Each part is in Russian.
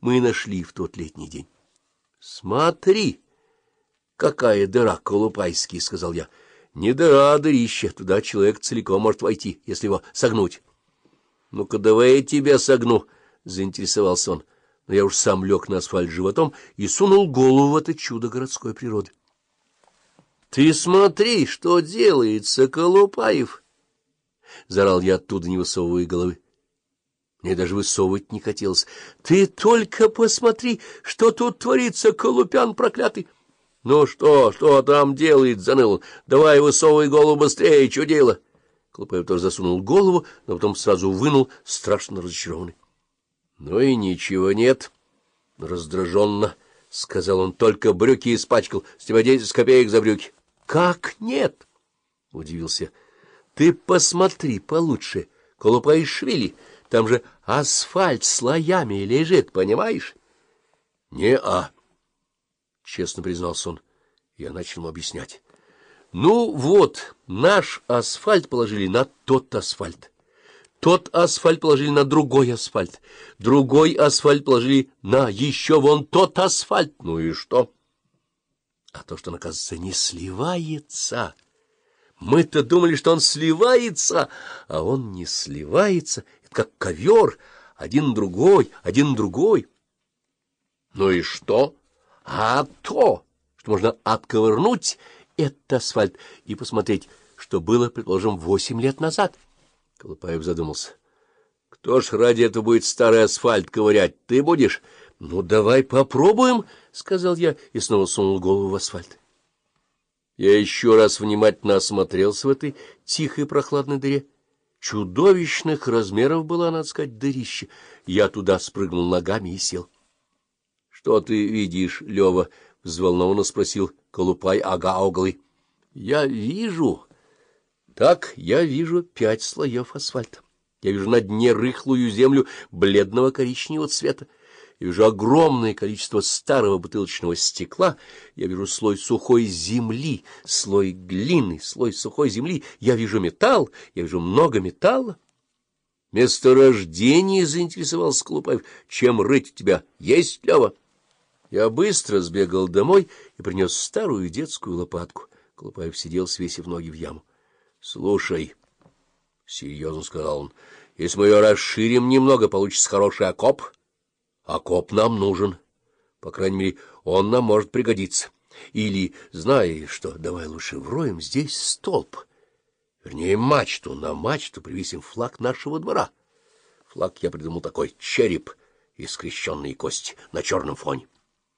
мы нашли в тот летний день. — Смотри, какая дыра, Колупайский, — сказал я. — Не дыра, а дырище. Туда человек целиком может войти, если его согнуть. — Ну-ка, давай я тебя согну, — заинтересовался он. Но я уж сам лег на асфальт животом и сунул голову в это чудо городской природы. — Ты смотри, что делается, Колупаев! — заорал я оттуда, не высовывая головы. Мне даже высовывать не хотелось. — Ты только посмотри, что тут творится, Колупян проклятый! — Ну что, что там делает, заныл? Давай высовывай голову быстрее, что дело? Колупаев тоже засунул голову, но потом сразу вынул, страшно разочарованный. — Ну и ничего нет, — раздраженно сказал он, — только брюки испачкал, с тебя десять копеек за брюки. — Как нет? — удивился. — Ты посмотри получше, Колупаишвили. Там же асфальт слоями лежит, понимаешь? — Не-а, — честно признался он. Я начал ему объяснять. — Ну вот, наш асфальт положили на тот асфальт. Тот асфальт положили на другой асфальт. Другой асфальт положили на еще вон тот асфальт. Ну и что? А то, что он, оказывается, не сливается. Мы-то думали, что он сливается, а он не сливается. Это как ковер, один другой, один другой. Ну и что? А то, что можно отковырнуть этот асфальт и посмотреть, что было, предположим, восемь лет назад. Колупаев задумался. — Кто ж ради этого будет старый асфальт ковырять? Ты будешь? — Ну, давай попробуем, — сказал я и снова сунул голову в асфальт. Я еще раз внимательно осмотрелся в этой тихой прохладной дыре. Чудовищных размеров была, надо сказать, дырище. Я туда спрыгнул ногами и сел. — Что ты видишь, Лева? — взволнованно спросил Колупай ага-оглый. — Я вижу... Так я вижу пять слоев асфальта. Я вижу на дне рыхлую землю бледного коричневого цвета. Я вижу огромное количество старого бутылочного стекла. Я вижу слой сухой земли, слой глины, слой сухой земли. Я вижу металл, я вижу много металла. Месторождение заинтересовался Колупаев. Чем рыть тебя? Есть, Лева? Я быстро сбегал домой и принес старую детскую лопатку. Колупаев сидел, свесив ноги в яму. — Слушай, — серьезно сказал он, — если мы ее расширим немного, получится хороший окоп. Окоп нам нужен. По крайней мере, он нам может пригодиться. Или, знаешь что, давай лучше вроем здесь столб. Вернее, мачту. На мачту привесим флаг нашего двора. Флаг я придумал такой — череп и скрещенные кости на черном фоне.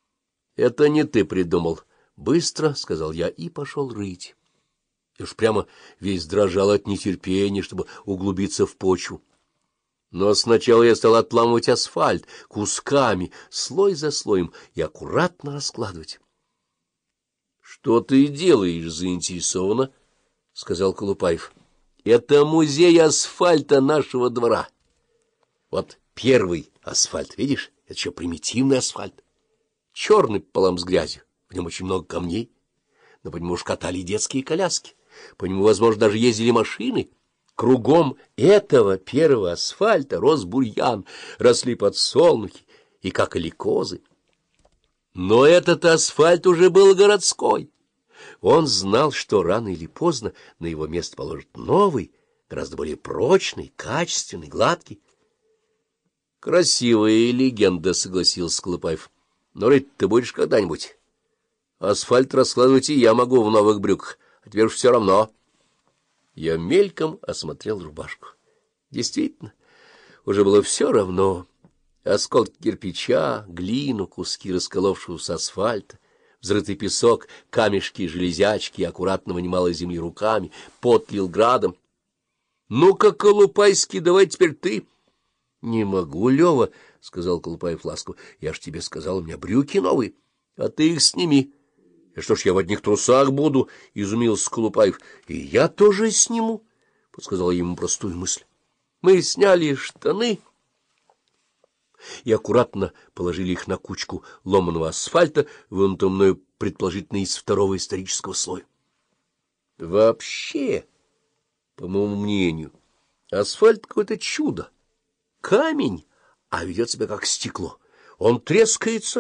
— Это не ты придумал. — Быстро, — сказал я, и пошел рыть. Я уж прямо весь дрожал от нетерпения, чтобы углубиться в почву. Но сначала я стал отламывать асфальт кусками, слой за слоем, и аккуратно раскладывать. — Что ты делаешь заинтересованно? — сказал Колупаев. — Это музей асфальта нашего двора. Вот первый асфальт, видишь? Это еще примитивный асфальт. Черный пополам с грязью, в нем очень много камней, но по нему уж катали детские коляски. По нему, возможно, даже ездили машины. Кругом этого первого асфальта рос бурьян, росли подсолнухи и какали козы. Но этот асфальт уже был городской. Он знал, что рано или поздно на его место положат новый, гораздо более прочный, качественный, гладкий. — Красивая легенда, — согласился Колупаев. — Но рыть ты будешь когда-нибудь? Асфальт раскладывать и я могу в новых брюках а теперь все равно. Я мельком осмотрел рубашку. Действительно, уже было все равно. Осколки кирпича, глину, куски расколовшегося асфальта, взрытый песок, камешки, железячки, аккуратно вынимала земли руками, пот лил градом. — Ну-ка, Колупайский, давай теперь ты. — Не могу, Лева, — сказал Колупаев ласково. — Я ж тебе сказал, у меня брюки новые, а ты их сними. — Что ж я в одних трусах буду? — изумился Колупаев. — И я тоже сниму, — подсказала ему простую мысль. Мы сняли штаны и аккуратно положили их на кучку ломаного асфальта, вынутого мною предположительно из второго исторического слоя. Вообще, по моему мнению, асфальт — какое-то чудо. Камень, а ведет себя как стекло. Он трескается,